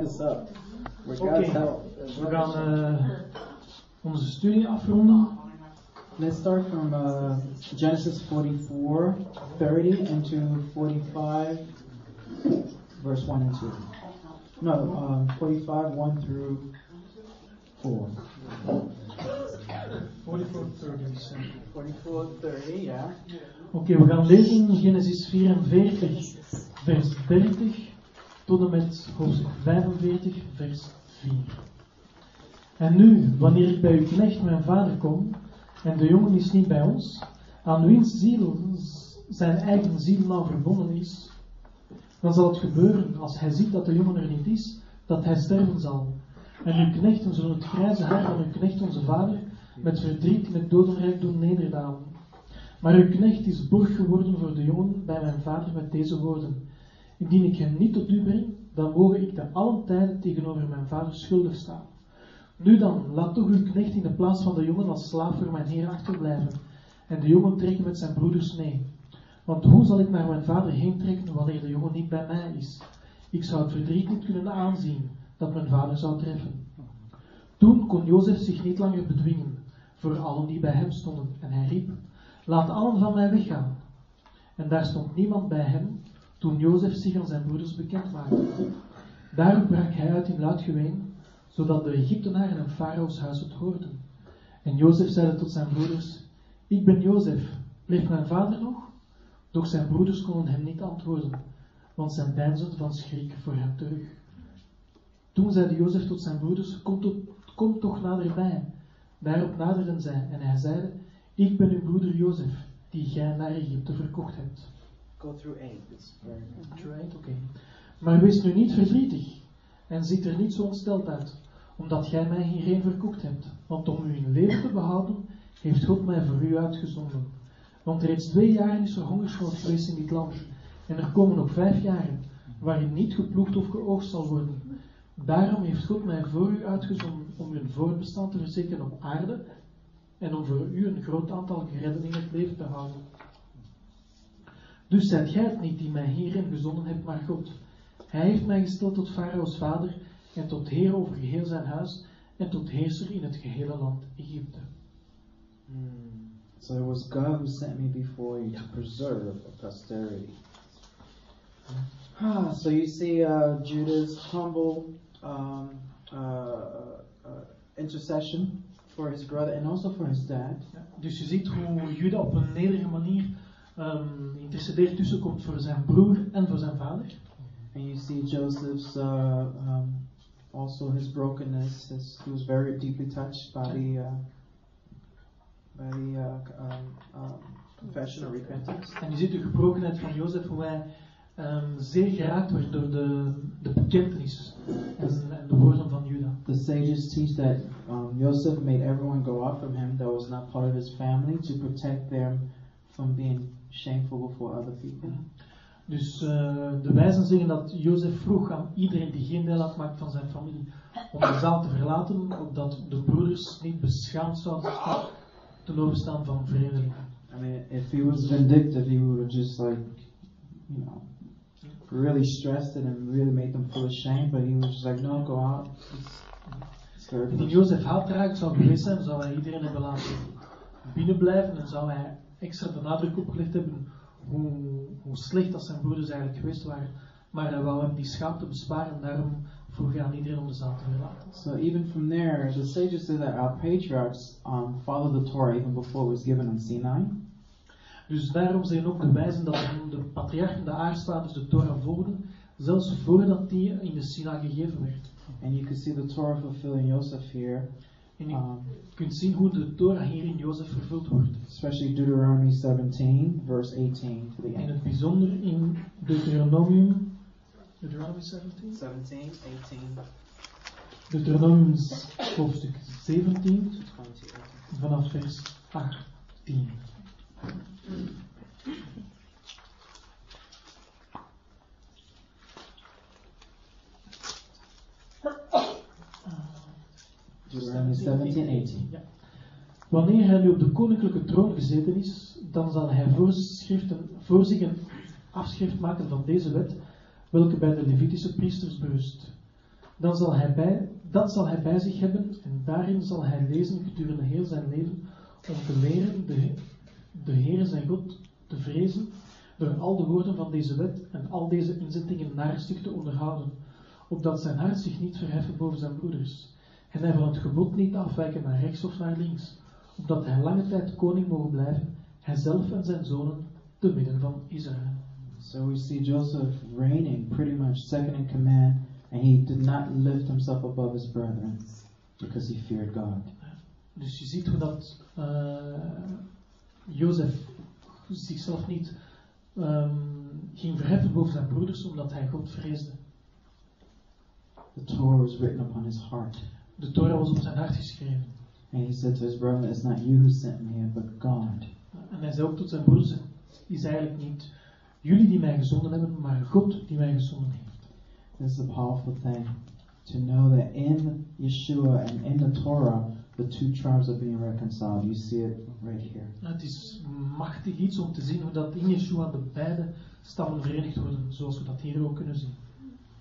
up. With help. we gaan eh, onze studie afronden. Let's start from uh, Genesis 44, 30 into 45, verse 1 and 2. No, um, 45, 1 through 4. 44, 30, ja. Oké, we gaan lezen in Genesis 44, vers 30 tot met hoofdstuk 45, vers 4. En nu, wanneer ik bij uw knecht mijn vader kom, en de jongen is niet bij ons, aan wiens ziel zijn eigen ziel nou verbonden is, dan zal het gebeuren, als hij ziet dat de jongen er niet is, dat hij sterven zal. En uw knechten zullen het grijze haar van uw knecht onze vader met verdriet het dodenrijk doen nederdalen. Maar uw knecht is borg geworden voor de jongen bij mijn vader met deze woorden. Indien ik hem niet tot u breng, dan mogen ik te allen tijden tegenover mijn vader schuldig staan. Nu dan, laat toch uw knecht in de plaats van de jongen als slaaf voor mijn heer achterblijven, en de jongen trekken met zijn broeders mee. Want hoe zal ik naar mijn vader heen trekken wanneer de jongen niet bij mij is? Ik zou het verdriet niet kunnen aanzien dat mijn vader zou treffen. Toen kon Jozef zich niet langer bedwingen voor allen die bij hem stonden, en hij riep: Laat allen van mij weggaan. En daar stond niemand bij hem toen Jozef zich aan zijn broeders bekend maakte. Daarop brak hij uit in luid geween, zodat de Egyptenaren en Farao's huis het hoorden. En Jozef zeide tot zijn broeders: Ik ben Jozef, leeft mijn vader nog? Doch zijn broeders konden hem niet antwoorden, want zij deinsden van schrik voor hem terug. Toen zeide Jozef tot zijn broeders: Kom, tot, kom toch naderbij. Daarop naderden zij, en hij zeide: Ik ben uw broeder Jozef, die gij naar Egypte verkocht hebt. Go through eight. It's very Right, oké. Maar wees nu niet verdrietig en ziet er niet zo ontsteld uit, omdat gij mij hierheen verkocht hebt. Want om u in leven te behouden, heeft God mij voor u uitgezonden. Want reeds twee jaren is er hongersnood geweest in dit land, en er komen nog vijf jaren, waarin niet geploegd of geoogst zal worden. Daarom heeft God mij voor u uitgezonden om uw voortbestaan te verzekeren op aarde en om voor u een groot aantal geredden in het leven te houden. Dus zijt gij het niet die mij hierin gezonden hebt, maar God. Hij heeft mij gesteld tot Farao's vader en tot heer over geheel zijn huis en tot heerser in het gehele land Egypte. So it was God who sent me before you to preserve a posterity. Ah, so you see uh, Judah's humble um, uh, uh, intercession for his brother and also for his dad. Ja, dus je ziet hoe Juda op een nederige manier ehm intercedeert tussenkomt voor zijn broer en voor zijn vader. And you see Joseph's uh, um, also his brokenness. His, he was very deeply touched by the uh, by the uh, um, um, confession or repentance. En je ziet de gebrokenheid van Jozef, hoe hij ehm, zeer geraakt werd door de, de bekentenis en, en de woorden van Juda. The sages teach that um, Joseph made everyone go out from him that was not part of his family to protect them from being shameful before other people. Dus eh, de wijzen zeggen dat Jozef vroeg aan iedereen die geen deel uitmaakt van zijn familie om de zaal te verlaten, opdat de broeders niet beschaamd zouden staan ten overstaan van vreemdelingen. I mean, if he was vindictive, he would have just like, you know, really stressed it and really made them feel ashamed. But he was just like, no, go out. Indien Jozef haatdragend zou geweest zijn, zou hij iedereen hebben laten binnenblijven en zou hij extra de nadruk opgelegd hebben hoe, hoe slecht dat zijn broeders eigenlijk geweest waren. Maar hij wou hem die schaamte besparen en daarom vroeg hij aan iedereen om de zaal te verlaten. So even from there, the sages say that our patriarchs um, followed the Torah even before it was given on Sinai. Dus daarom zijn ook de wijzen dat de patriarchen, de aartsvaders, de Torah volgden, zelfs voordat die in de Sina gegeven werd. And you can see the Torah fulfilling Joseph here, En je um, kunt zien hoe de Torah hier in Jozef vervuld wordt. especially Deuteronomy 17, verse 18 to the In end. het bijzonder in Deuteronomium, Deuteronomy 17? 17, 18 Deuteronomium hoofdstuk 17, to 20. vanaf vers 18. Deuteronomy 17, 18. Ja. Wanneer hij nu op de koninklijke troon gezeten is, dan zal hij voorschriften, voor zich een afschrift maken van deze wet, welke bij de Levitische priesters berust. dan zal hij bij, dat zal hij bij zich hebben en daarin zal hij lezen gedurende heel zijn leven om te leren de, de Heer zijn God te vrezen door al de woorden van deze wet en al deze inzettingen naarstig te onderhouden, opdat zijn hart zich niet verheffen boven zijn broeders en hij van het gebod niet afwijken naar rechts of naar links, opdat hij lange tijd koning mogen blijven, hijzelf en zijn zonen, te midden van Israël. So we see Joseph reigning pretty much second in command, and he did not lift himself above his brethren because he feared God. Dus je ziet hoe dat uh, Jozef zichzelf niet um, ging verheffen boven zijn broeders, omdat hij God vreesde. The Torah was written upon his heart. De Torah was op zijn hart geschreven. And he said to his brethren, It's not you who sent me here, but God. En hij zei ook tot zijn broers: Het is eigenlijk niet jullie die mij gezonden hebben, maar God die mij gezonden heeft. This is a powerful thing to know that in Yeshua and in the Torah, the two tribes are being reconciled. You see it right here. Het is machtig iets om te zien hoe dat in Yeshua de beide stammen verenigd worden, zoals we dat hier ook kunnen zien.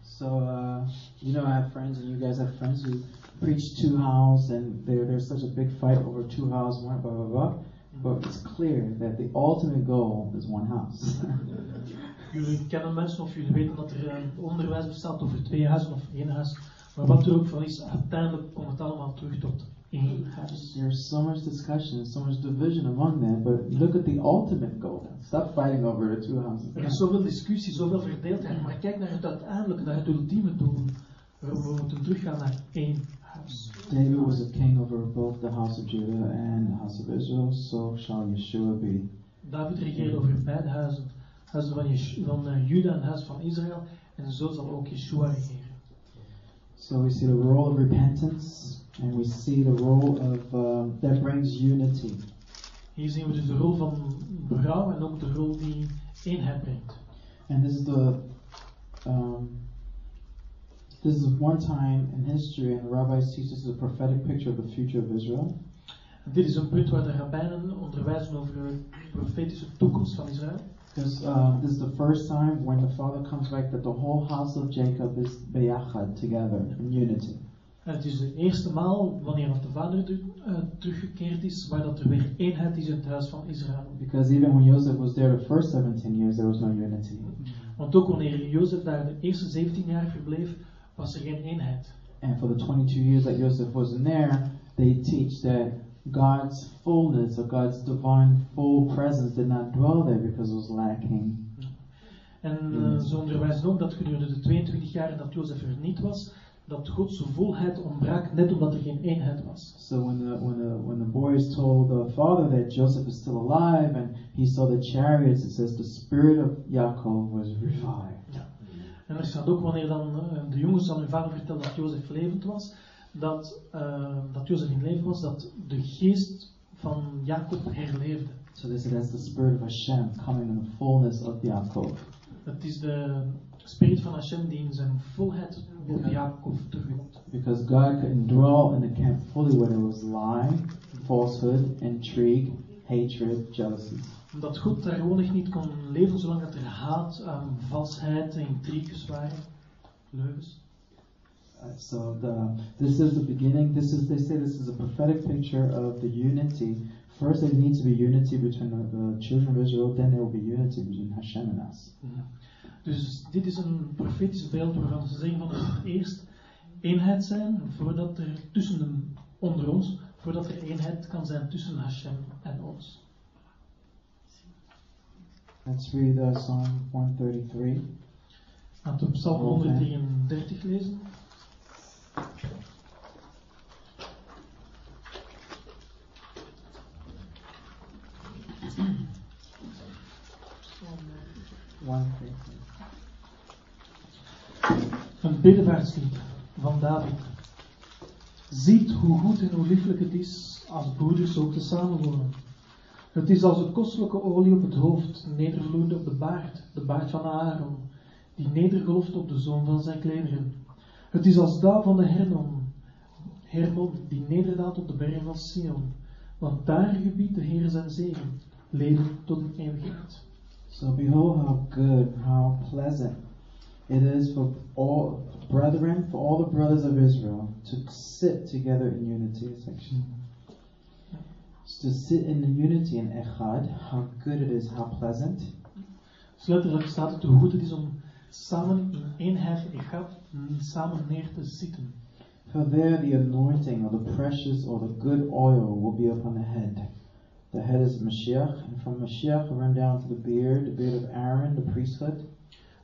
So, uh, you know, I have friends, and you guys have friends who preach two house, and there, there's such a big fight over two house, one, blah, blah, blah. But it's clear that the ultimate goal is one house. jullie kennen mensen of jullie weten dat er een onderwijs bestaat over twee huizen of één huis. Maar wat er ook van is, uiteindelijk komt het allemaal terug tot één huis. There's so much discussion, so much division among them, but look at the ultimate goal. Stop fighting over the two houses. Er is zoveel discussie, zoveel verdeeldheid, maar kijk naar het uiteindelijke, naar het ultieme doel. We moeten teruggaan naar één. David was a king over both the house of Judah and the house of Israel, so shall Yeshua be. David regeerde over beide huizen, huizen van, Jesh van uh, Juda en huis van Israël, en zo zal ook Yeshua regeren. So we see the role of repentance, and we see the role of um, that brings unity. Hier zien we dus de rol van berouw en ook de rol die eenheid brengt. And this is the um, this is one time in history, and the rabbis teach us a prophetic picture of the future of Israel. Dit is een punt waar de rabbijnen onderwijzen over de profetische toekomst van Israël. Because um, this is the first time when the Father comes back that the whole house of Jacob is beyachad together in unity. En het is de eerste maal wanneer de vader uh, teruggekeerd is, waar dat er weer eenheid is in het huis van Israël. Because even when Joseph was there the first 17 years, there was no unity. Want ook wanneer Jozef daar de eerste 17 jaar verbleef, was er geen eenheid. And for the 22 years that Joseph wasn't there, they teach that God's fullness or God's divine full presence did not dwell there because it was lacking. En uh, ze onderwijzen ook dat gedurende de 22 jaar dat Jozef er niet was, dat Gods volheid ontbrak, net omdat er geen eenheid was. So when the when the when the boys told the father that Joseph is still alive and he saw the chariots, it says the spirit of Yaakov was revived. En er staat ook wanneer dan uh, de jongens aan hun vader vertelden dat Jozef levend was, dat, uh, dat Jozef in leven was, dat de geest van Jacob herleefde. So they said that's the spirit of Hashem coming in the fullness of Yaakov. Het is de spirit van Hashem die in zijn volheid op Jacob terugkomt. Because God couldn't dwell in the camp fully when there was lie, falsehood, intrigue, hatred, jealousy. Omdat God daar gewoon niet kon leven zolang dat er haat, um, valsheid en intriges waren, leugens. Uh, so the this is the beginning. This is they say this is a prophetic picture of the unity. First, there needs to be unity between the, the children of Israel. Then there will be unity between Hashem and us. Dus dit is een profetisch beeld waarvan ze zeggen van er eerst eenheid zijn voordat er tussen de, onder ons, voordat er eenheid kan zijn tussen Hashem en ons. Let's read uh, Psalm 133. Laten we Psalm 133 lezen. Een bedevaartslied van David. Ziet hoe goed en hoe lieflijk het is als broeders ook te samenwonen. Het is als een kostelijke olie op het hoofd, nedervloeiende op de baard, de baard van Aaron, die nedergolft op de zoom van zijn klederen. Het is als dauw van de Hermon, Hermon die nederdaalt op de bergen van Sion, want daar gebiedt de Heer zijn zegen, leven tot een eeuwigheid. So behold how good, how pleasant It is for all brethren, for all the brothers of Israel, to sit together in unity. It's to sit in the unity in Echad. How good it is, how pleasant. Dus letterlijk staat het hoe goed het is om samen in eenheid, echad, samen neer te zitten. For there the anointing or the precious or the good oil will be upon the head. The head is Mashiach, and from Mashiach run down to the beard, the beard of Aaron, the priesthood.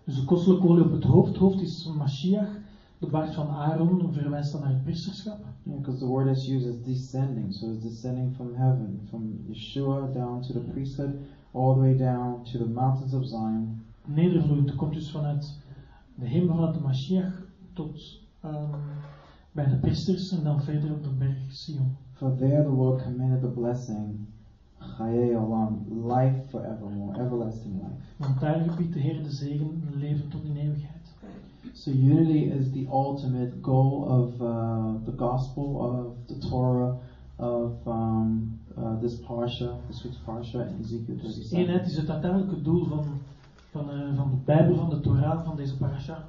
Dus de kostelijke olie op het hoofd, hoofd is Mashiach, de baard van Aaron verwijst dan naar het priesterschap. Yeah, because the word that's used is descending, so it's descending from heaven, from Yeshua down to the priesthood, all the way down to the mountains of Zion. Nedervloeit komt dus vanuit de hemel, vanuit de Mashiach, tot ehm, bij de priesters en dan verder op de berg Sion. For there the Lord commanded the blessing, Chaye Olam, life forevermore, everlasting life. Want daar gebiedt de Heer de zegen, leven tot in eeuwigheid. So unity is the ultimate goal of uh, the gospel, of the Torah, of um, uh, this parsha, this week's parsha in Ezekiel Dus 37. eenheid is het uiteindelijke doel van, van, eh, van de Bijbel, van de Torah, van deze parasha.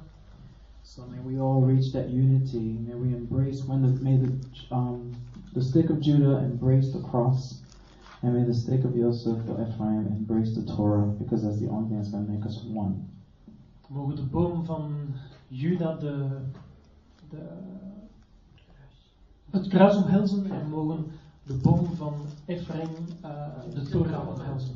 So may we all reach that unity. May we embrace when the may the um, the stick of Judah embrace the cross, and may the stick of Joseph the Ephraim embrace the Torah, because that's the only thing that's going to make us one. Mogen de boom van Juda de, de, het kruis omhelzen en mogen de boom van Ephraim eh, de Torah omhelzen.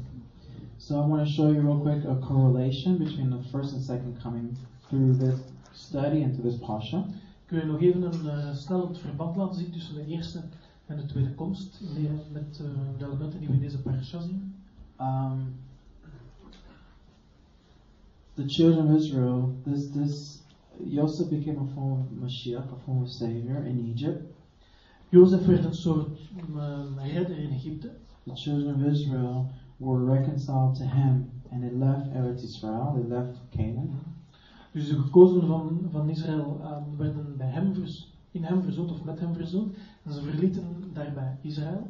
So I want to show you real quick a correlation between the first and second coming through this study and through this parsha. Kun je nog even een uh, snel het verband laten zien tussen de eerste en de tweede komst in de- met eh, de elementen die we in deze parasha zien? Um, the children of Israel, this this Joseph became a form of Mashiach, a form of Savior in Egypt. Jozef werd een soort uh, redder in Egypte. The children of Israel were reconciled to him, and they left Eretz Israel. They left Canaan, Dus de gekozen van, van Israël ehm, werden bij hem vers, in hem verzoend of met hem verzoend. En ze verlieten daarbij Israël.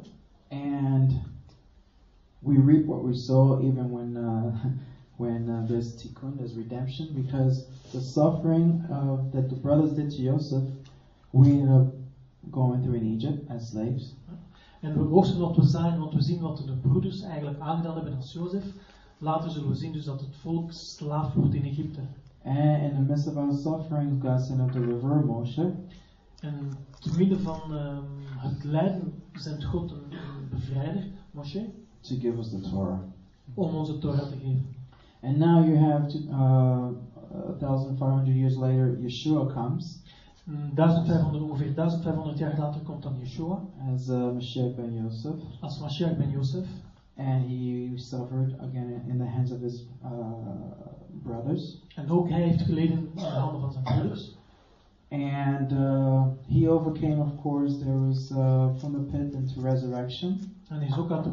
and we reap what we sow, even when uh, when uh, there's tikkun, there's redemption, because the suffering uh, that the brothers did to Joseph, we ended up going through in Egypt as slaves. En we oogsten wat we zaaien, want we zien wat de broeders eigenlijk aangedaan hebben als Jozef. Later zullen we zien dus dat het volk slaaf wordt in Egypte. And in the midst of our sufferings, God sent up the river Moshe, En te midden van ehm, het lijden zendt God een, een bevrijder, Moshe, to give us the Torah. om onze Torah te geven. And now you have to, uh, 1,500 years later, Yeshua comes En 1500, ongeveer 1500 jaar later komt dan Yeshua as uh, Mashiach ben Yosef. als Mashiach ben Yosef. and he suffered again in, the hands of his uh, brothers. En ook hij heeft geleden in de handen van zijn broeders. And uh, he overcame, of course, there was uh, from the pit into resurrection. En hij is ook uit de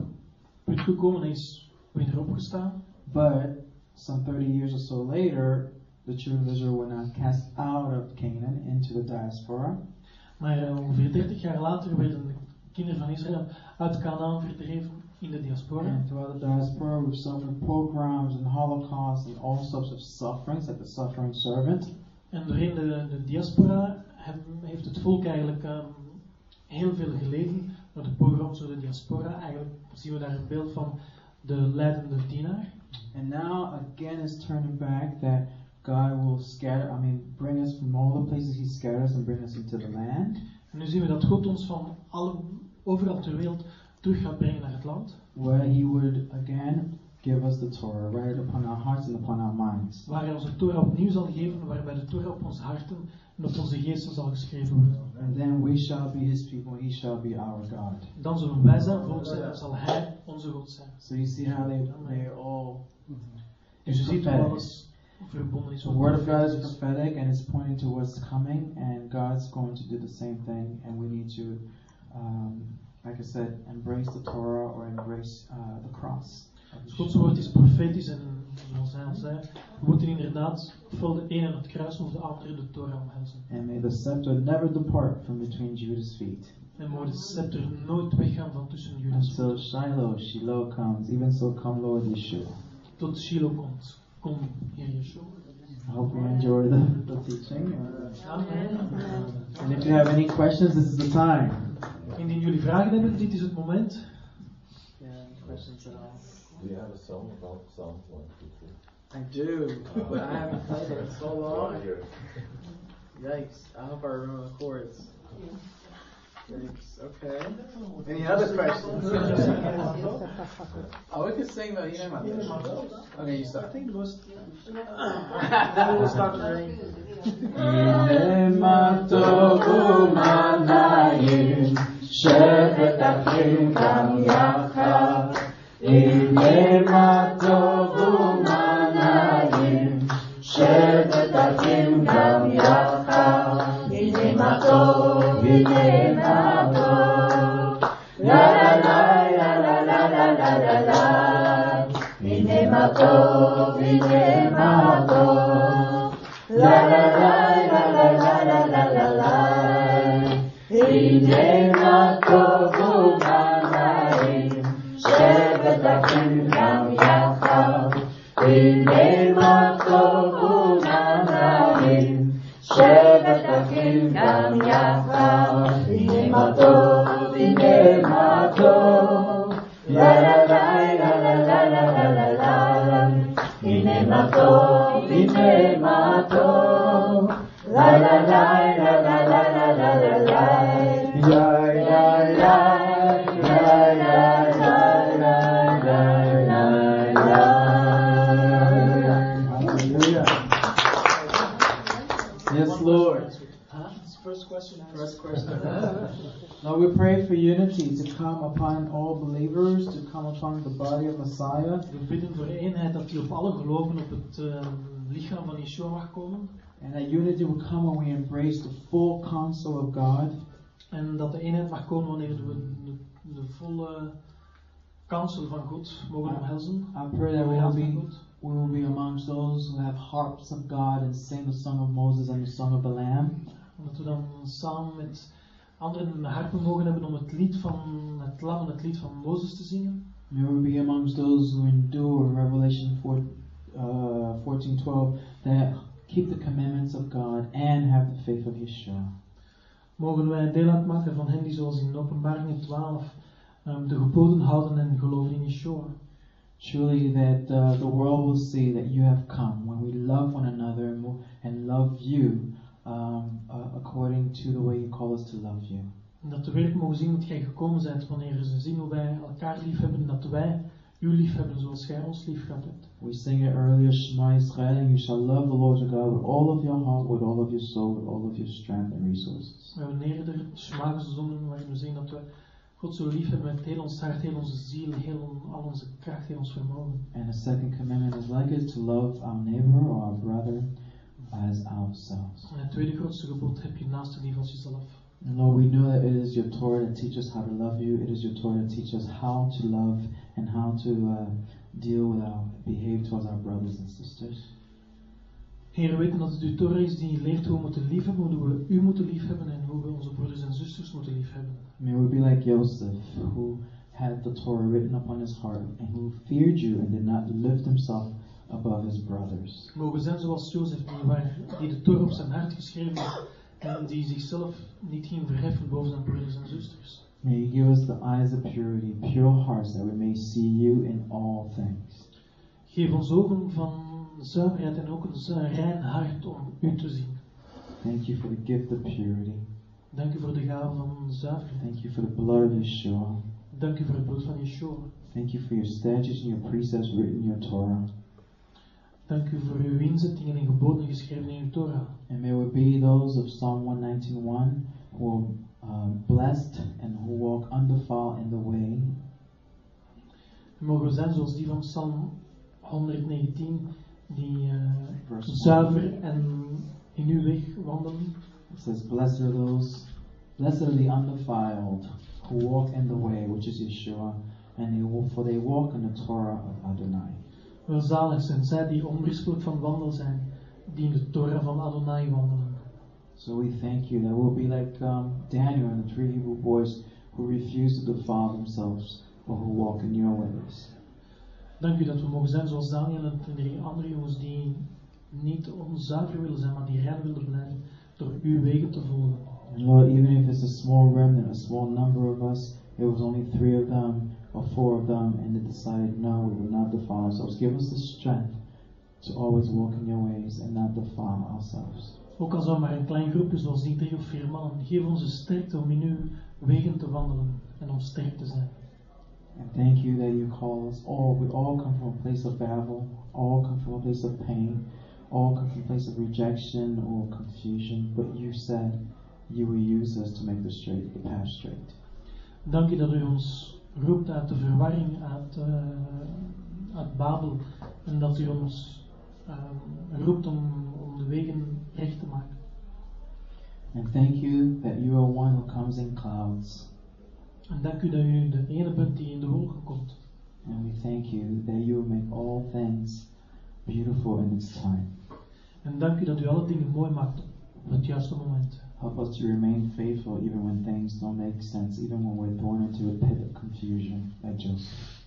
put gekomen en is weer opgestaan. But some 30 years or so later, the children of Israel were now cast out of Canaan into the diaspora. Maar eh, ongeveer 30 jaar later werden de kinderen van Israël uit Canaan verdreven in de diaspora. And throughout the diaspora, we've suffered pogroms and Holocaust and all sorts of sufferings, like the suffering servant. En doorheen de, de diaspora heeft het volk eigenlijk ehm, heel veel geleden. Door de pogroms, door de diaspora. Eigenlijk zien we daar een beeld van de leidende dienaar. And now again it's turning back that God will scatter, I mean, bring us from all the places He scatters and bring us into the land, En nu zien we dat God ons van alle, overal ter wereld terug gaat brengen naar het land. where He would again give us the Torah, it upon our hearts and upon our minds. Waar hij onze Torah opnieuw zal geven, waarbij de Torah op onze harten en op onze geesten zal geschreven worden. And then we shall be His people, He shall be our God. Dan zullen wij zijn volk zijn en zal hij onze God zijn. So you see how they they're all. Dus je ziet hoe alles verbonden is. The Word of God is prophetic and it's pointing to what's coming, and God's going to do the same thing, and we need to, um, like I said, embrace the Torah or embrace uh, the cross. of Dus Yeshua. Gods woord is profetisch en zoals hij al zei, we moeten inderdaad ofwel de ene het kruis of de andere de Torah omhelzen. And may the scepter never depart from between Judah's feet. En mogen de scepter nooit weggaan van tussen Judas Until Shiloh, Shiloh comes. Even so, come, Lord Yeshua. tot Shiloh komt. Kom, Heer Yeshua. I hope you enjoy the, the teaching. Amen. and if you have any questions, this is the time. Indien jullie vragen hebben, dit is het moment. Yeah, questions at all? Do you have a song about Psalms 123? I do, but I haven't played it in so long. Yikes! I hope I remember the chords. Yikes! Okay. Any other questions? oh, we could sing the you know Okay, you start. think Mato, Vijay Mato. La la la la la la la la la la. Come upon all believers, to come upon the body of Messiah, We bidden voor eenheid dat die op alle geloven op het eh, lichaam van Yeshua mag komen. and that unity will come when we embrace the full counsel of God. En dat de eenheid mag komen wanneer we de, de volle kansel van God mogen omhelzen. I pray that we will be God. we will be amongst those who have harps of God and sing the song of Moses and the song of the Lamb. En dat we dan samen met anderen harpen mogen hebben om het lied van het lam het lied van Mozes te zingen. May we be amongst those who endure Revelation 4, uh, 14 12 that keep the commandments of God and have the faith of Yeshua. Mogen wij deel uitmaken van hen die zoals in openbaringen 12 ehm, de geboden houden en geloven in Yeshua. Truly, that uh, the world will see that you have come when we love one another and love you um, uh, according to the way you call us to love you. En dat de wereld mogen zien dat jij gekomen bent wanneer ze zien hoe wij elkaar lief hebben en dat wij u lief hebben zoals jij ons lief gehad hebt. We sang it earlier, Shema Israel, and you shall love the Lord your God with all of your heart, with all of your soul, with all of your strength and resources. We hebben eerder Shema gezongen waarin we zien dat we God zo lief hebben met heel ons hart, heel onze ziel, heel al onze kracht, heel ons vermogen. And the second commandment is like it to love our neighbor or our brother as ourselves. En het tweede grootste gebod heb je naast de lief als jezelf. And Lord, we know that it is your Torah that teaches us how to love you. It is your Torah that teaches us how to love and how to uh, deal with our behave towards our brothers and sisters. Heer, we weten dat het uw Torah is die leert hoe we moeten liefhebben, hoe we u moeten liefhebben en hoe we onze broeders en zusters moeten liefhebben. May we be like Joseph, who had the Torah written upon his heart and who feared you and did not lift himself above his brothers. Mogen we zijn zoals Jozef, die, de Torah op zijn hart geschreven en die zichzelf niet ging verheffen boven zijn broeders en zusters. May you give us the eyes of purity, pure hearts, that we may see you in all things. Geef ons ogen van zuiverheid en ook een rein hart om u te zien. Thank you for the gift of purity. Dank u voor de gave van zuiverheid. Thank you for the blood of Yeshua. Dank u voor het bloed van Yeshua. Thank you for your statutes and your precepts written in your Torah. Dank u voor uw inzettingen en geboden geschreven in uw Torah. And may we be those of Psalm 119.1 who are um, blessed and who walk undefiled in the way. En mogen we zijn zoals die van Psalm 119, die Verse zuiver en in uw weg wandelen. It says, Blessed are those, blessed are the undefiled who walk in the way, which is Yeshua, and they will, for they walk in the Torah of Adonai. Welzalig zijn zij die onberispelijk van wandel zijn, die in de Torah van Adonai wandelen. So we thank you that we'll be like um, Daniel and the three Hebrew boys who refuse to defile themselves, but who walk in your ways. Dank u dat we mogen zijn zoals Daniel en de drie andere jongens die niet onzuiver willen zijn, maar die rein willen blijven door uw wegen te volgen. Lord, even if it's a small remnant, a small number of us, it was only three of them or four of them, and they decided, no, we will not defile ourselves. Give us the strength to always walk in your ways and not defile ourselves. Ook al zou maar een klein groepje zoals die drie of vier mannen, geef ons de sterkte om in uw wegen te wandelen en om sterk te zijn. And thank you that you call us all. We all come from a place of battle, all come from a place of pain, all come from a place of rejection or confusion. But you said you will use us to make the straight, the path straight. Dank u dat u ons roept uit de verwarring, uit, eh, uit Babel, en dat u ons ehm, roept om, om de wegen recht te maken. And thank you that you are one who comes in clouds. En dank u dat u de ene bent die in de wolken komt. And we thank you that you make all things beautiful in its time. En dank u dat u alle dingen mooi maakt op het juiste moment. Help us to remain faithful even when things don't make sense, even when we're thrown into a pit of confusion, like Joseph.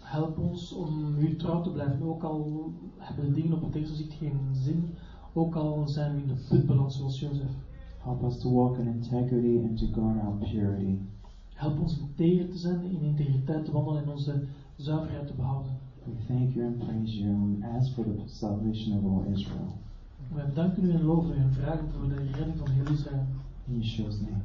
Help ons om u trouw te blijven, ook al hebben de dingen op het eerste zicht geen zin, ook al zijn we in de put beland zoals Jozef. Help us to walk in integrity and to guard our purity. Help ons integer te zijn, in integriteit te wandelen en onze zuiverheid te behouden. We thank you and praise you, and ask for the salvation of all Israel. Wij danken u en loven u en vragen voor de redding van heel Israël. In Yeshua's name.